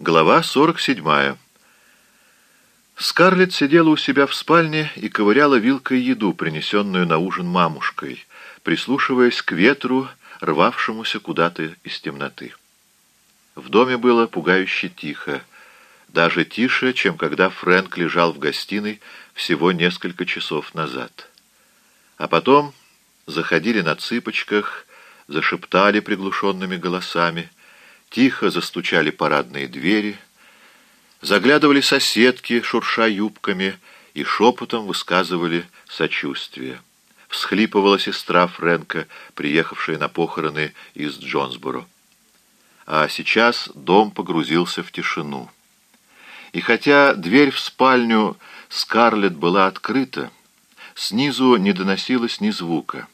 Глава 47. Скарлетт сидела у себя в спальне и ковыряла вилкой еду, принесенную на ужин мамушкой, прислушиваясь к ветру, рвавшемуся куда-то из темноты. В доме было пугающе тихо, даже тише, чем когда Фрэнк лежал в гостиной всего несколько часов назад. А потом заходили на цыпочках, зашептали приглушенными голосами, тихо застучали парадные двери, заглядывали соседки, шурша юбками, и шепотом высказывали сочувствие. Всхлипывала сестра Фрэнка, приехавшая на похороны из Джонсборо. А сейчас дом погрузился в тишину. И хотя дверь в спальню Скарлетт была открыта, снизу не доносилось ни звука.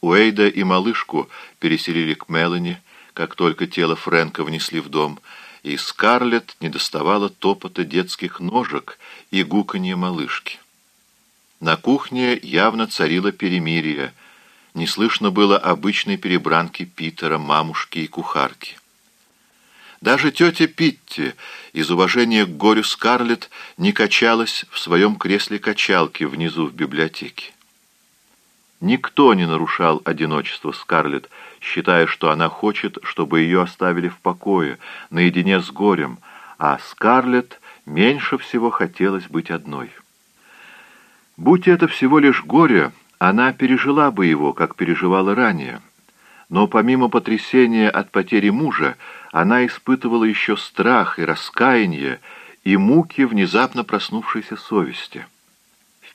Уэйда и малышку переселили к Мелани, как только тело Фрэнка внесли в дом, и Скарлетт не доставала топота детских ножек и гуканья малышки. На кухне явно царило перемирие, не слышно было обычной перебранки Питера, мамушки и кухарки. Даже тетя Питти из уважения к горю Скарлетт не качалась в своем кресле качалки внизу в библиотеке. Никто не нарушал одиночество Скарлетт, считая, что она хочет, чтобы ее оставили в покое, наедине с горем, а Скарлетт меньше всего хотелось быть одной. Будь это всего лишь горе, она пережила бы его, как переживала ранее. Но помимо потрясения от потери мужа, она испытывала еще страх и раскаяние, и муки внезапно проснувшейся совести.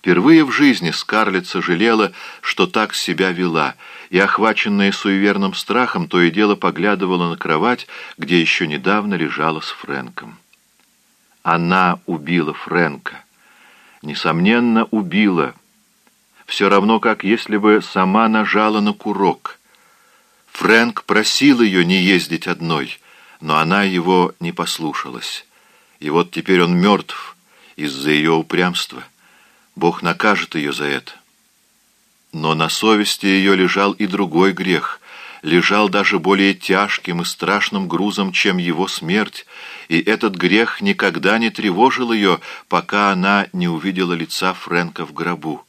Впервые в жизни Скарлетт сожалела, что так себя вела, и, охваченная суеверным страхом, то и дело поглядывала на кровать, где еще недавно лежала с Фрэнком. Она убила Фрэнка. Несомненно, убила. Все равно, как если бы сама нажала на курок. Фрэнк просил ее не ездить одной, но она его не послушалась. И вот теперь он мертв из-за ее упрямства. Бог накажет ее за это. Но на совести ее лежал и другой грех, лежал даже более тяжким и страшным грузом, чем его смерть, и этот грех никогда не тревожил ее, пока она не увидела лица Фрэнка в гробу.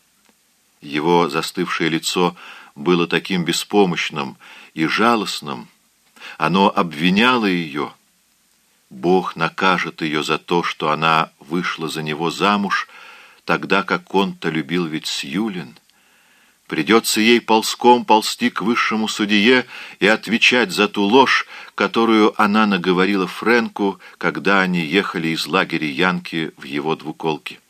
Его застывшее лицо было таким беспомощным и жалостным, оно обвиняло ее. Бог накажет ее за то, что она вышла за него замуж, тогда как он-то любил ведь Сьюлин. Придется ей ползком ползти к высшему судье и отвечать за ту ложь, которую она наговорила Фрэнку, когда они ехали из лагеря Янки в его двуколке.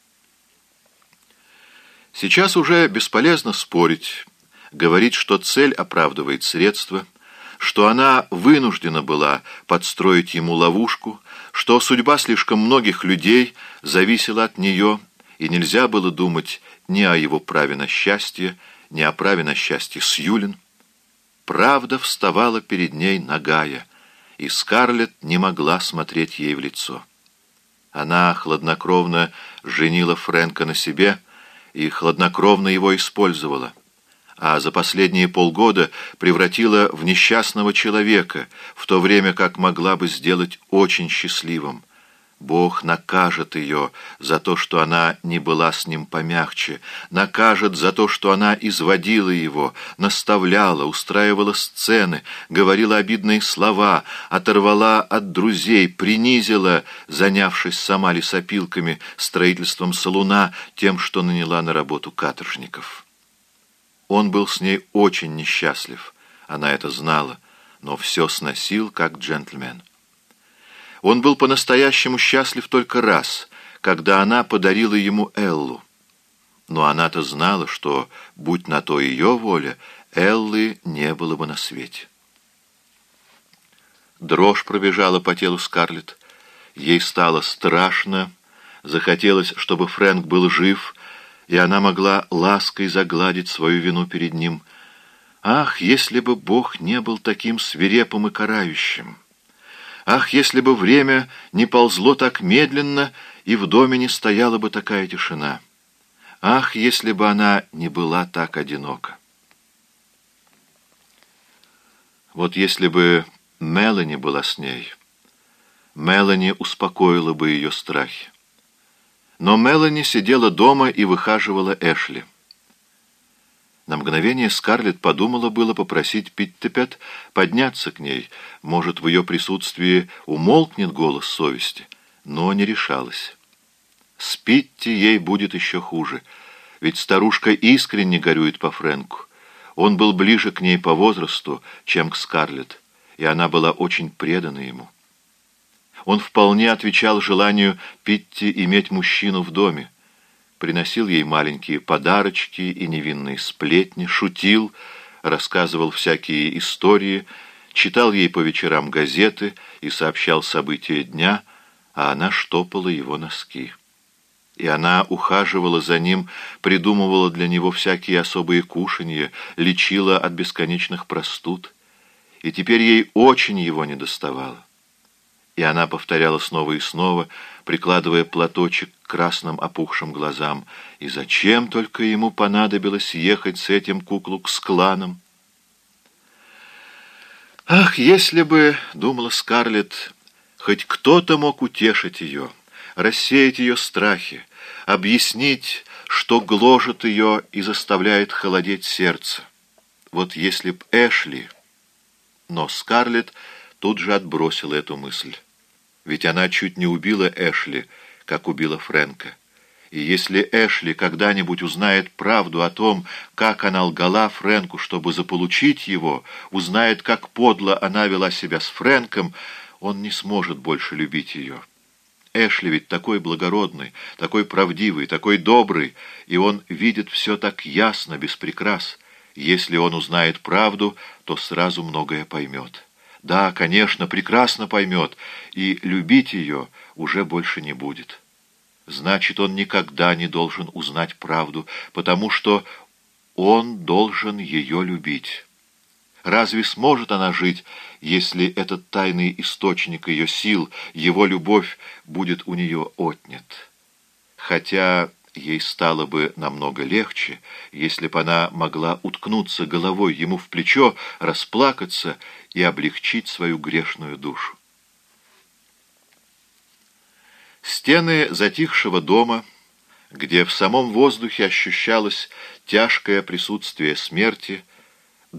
Сейчас уже бесполезно спорить, говорить, что цель оправдывает средства, что она вынуждена была подстроить ему ловушку, что судьба слишком многих людей зависела от нее, и нельзя было думать ни о его праве на счастье, ни о праве на счастье Сьюлин. Правда вставала перед ней нагая, и Скарлетт не могла смотреть ей в лицо. Она хладнокровно женила Фрэнка на себе и хладнокровно его использовала, а за последние полгода превратила в несчастного человека, в то время как могла бы сделать очень счастливым. Бог накажет ее за то, что она не была с ним помягче, накажет за то, что она изводила его, наставляла, устраивала сцены, говорила обидные слова, оторвала от друзей, принизила, занявшись сама лесопилками, строительством салуна, тем, что наняла на работу каторжников. Он был с ней очень несчастлив, она это знала, но все сносил как джентльмен. Он был по-настоящему счастлив только раз, когда она подарила ему Эллу. Но она-то знала, что, будь на то ее воля, Эллы не было бы на свете. Дрожь пробежала по телу Скарлетт. Ей стало страшно, захотелось, чтобы Фрэнк был жив, и она могла лаской загладить свою вину перед ним. Ах, если бы Бог не был таким свирепым и карающим! Ах, если бы время не ползло так медленно, и в доме не стояла бы такая тишина! Ах, если бы она не была так одинока! Вот если бы Мелани была с ней, Мелани успокоила бы ее страхи. Но Мелани сидела дома и выхаживала Эшли. На мгновение Скарлетт подумала было попросить Питтепет подняться к ней. Может, в ее присутствии умолкнет голос совести, но не решалась. С Питти ей будет еще хуже, ведь старушка искренне горюет по Фрэнку. Он был ближе к ней по возрасту, чем к Скарлетт, и она была очень предана ему. Он вполне отвечал желанию Питти иметь мужчину в доме. Приносил ей маленькие подарочки и невинные сплетни, шутил, рассказывал всякие истории, читал ей по вечерам газеты и сообщал события дня, а она штопала его носки. И она ухаживала за ним, придумывала для него всякие особые кушанья, лечила от бесконечных простуд. И теперь ей очень его недоставало. И она повторяла снова и снова, прикладывая платочек к красным опухшим глазам. И зачем только ему понадобилось ехать с этим куклукс-кланом? «Ах, если бы, — думала Скарлетт, — хоть кто-то мог утешить ее!» рассеять ее страхи, объяснить, что гложет ее и заставляет холодеть сердце. Вот если б Эшли... Но Скарлетт тут же отбросила эту мысль. Ведь она чуть не убила Эшли, как убила Фрэнка. И если Эшли когда-нибудь узнает правду о том, как она лгала Фрэнку, чтобы заполучить его, узнает, как подло она вела себя с Фрэнком, он не сможет больше любить ее. Эшли ведь такой благородный, такой правдивый, такой добрый, и он видит все так ясно, без прикрас. Если он узнает правду, то сразу многое поймет. Да, конечно, прекрасно поймет, и любить ее уже больше не будет. Значит, он никогда не должен узнать правду, потому что он должен ее любить». Разве сможет она жить, если этот тайный источник ее сил, его любовь, будет у нее отнят? Хотя ей стало бы намного легче, если бы она могла уткнуться головой ему в плечо, расплакаться и облегчить свою грешную душу. Стены затихшего дома, где в самом воздухе ощущалось тяжкое присутствие смерти, —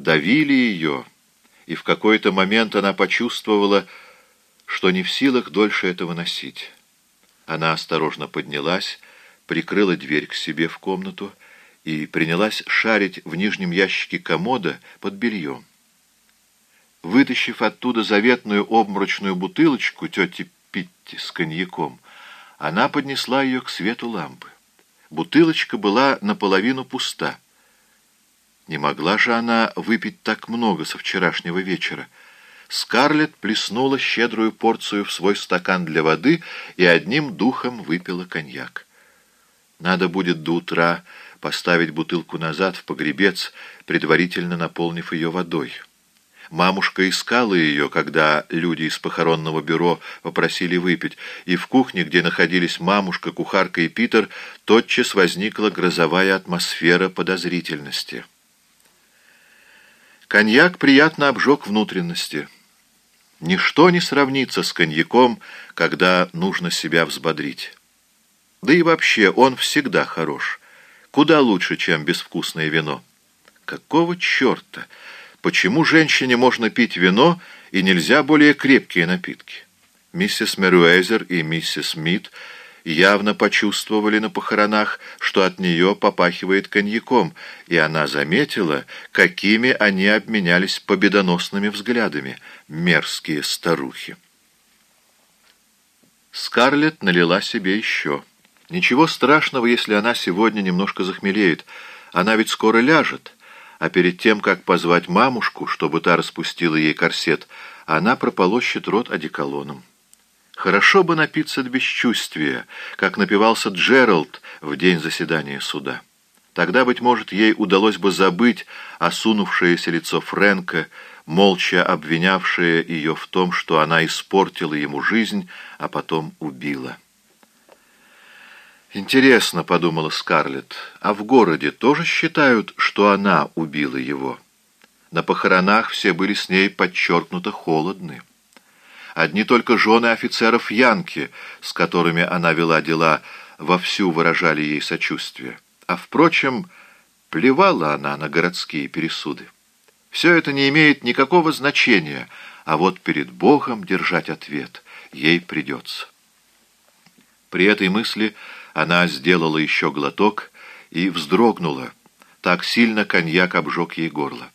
давили ее, и в какой-то момент она почувствовала, что не в силах дольше этого носить. Она осторожно поднялась, прикрыла дверь к себе в комнату и принялась шарить в нижнем ящике комода под бельем. Вытащив оттуда заветную обморочную бутылочку тети Питти с коньяком, она поднесла ее к свету лампы. Бутылочка была наполовину пуста — не могла же она выпить так много со вчерашнего вечера. Скарлетт плеснула щедрую порцию в свой стакан для воды и одним духом выпила коньяк. Надо будет до утра поставить бутылку назад в погребец, предварительно наполнив ее водой. Мамушка искала ее, когда люди из похоронного бюро попросили выпить, и в кухне, где находились мамушка, кухарка и Питер, тотчас возникла грозовая атмосфера подозрительности. Коньяк приятно обжег внутренности. Ничто не сравнится с коньяком, когда нужно себя взбодрить. Да и вообще он всегда хорош. Куда лучше, чем безвкусное вино. Какого черта? Почему женщине можно пить вино и нельзя более крепкие напитки? Миссис Меруэзер и миссис Мид — явно почувствовали на похоронах, что от нее попахивает коньяком, и она заметила, какими они обменялись победоносными взглядами, мерзкие старухи. Скарлетт налила себе еще. Ничего страшного, если она сегодня немножко захмелеет. Она ведь скоро ляжет. А перед тем, как позвать мамушку, чтобы та распустила ей корсет, она прополощет рот одеколоном. Хорошо бы напиться до бесчувствия, как напивался Джеральд в день заседания суда. Тогда, быть может, ей удалось бы забыть осунувшееся лицо Фрэнка, молча обвинявшее ее в том, что она испортила ему жизнь, а потом убила. «Интересно», — подумала Скарлетт, — «а в городе тоже считают, что она убила его?» На похоронах все были с ней подчеркнуто холодны. Одни только жены офицеров Янки, с которыми она вела дела, вовсю выражали ей сочувствие. А, впрочем, плевала она на городские пересуды. Все это не имеет никакого значения, а вот перед Богом держать ответ ей придется. При этой мысли она сделала еще глоток и вздрогнула. Так сильно коньяк обжег ей горло.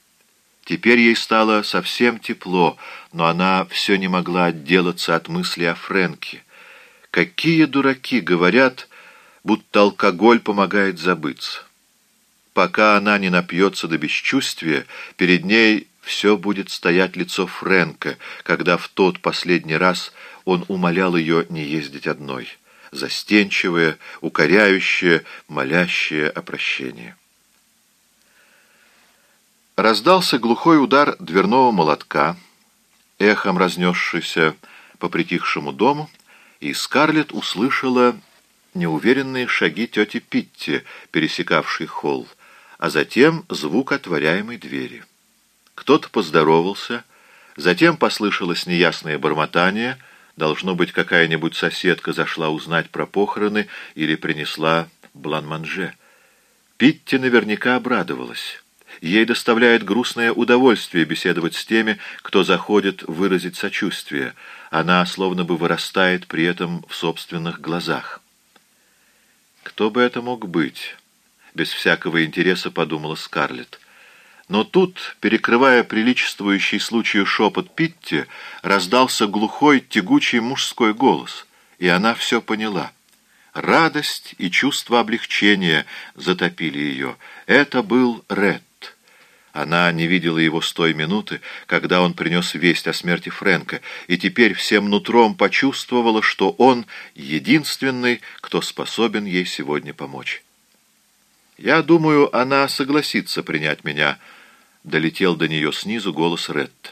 Теперь ей стало совсем тепло, но она все не могла отделаться от мысли о Фрэнке. Какие дураки говорят, будто алкоголь помогает забыться. Пока она не напьется до бесчувствия, перед ней все будет стоять лицо Фрэнка, когда в тот последний раз он умолял ее не ездить одной, застенчивая, укоряющая, молящая о прощении. Раздался глухой удар дверного молотка, эхом разнесшийся по притихшему дому, и Скарлетт услышала неуверенные шаги тети Питти, пересекавшей холл, а затем звук отворяемой двери. Кто-то поздоровался, затем послышалось неясное бормотание, должно быть, какая-нибудь соседка зашла узнать про похороны или принесла блан-манже. Питти наверняка обрадовалась. Ей доставляет грустное удовольствие беседовать с теми, кто заходит выразить сочувствие. Она словно бы вырастает при этом в собственных глазах. Кто бы это мог быть? Без всякого интереса подумала Скарлетт. Но тут, перекрывая приличествующий случаю шепот Питти, раздался глухой, тягучий мужской голос, и она все поняла. Радость и чувство облегчения затопили ее. Это был Ред. Она не видела его с той минуты, когда он принес весть о смерти Фрэнка, и теперь всем нутром почувствовала, что он единственный, кто способен ей сегодня помочь. «Я думаю, она согласится принять меня», — долетел до нее снизу голос Ретта.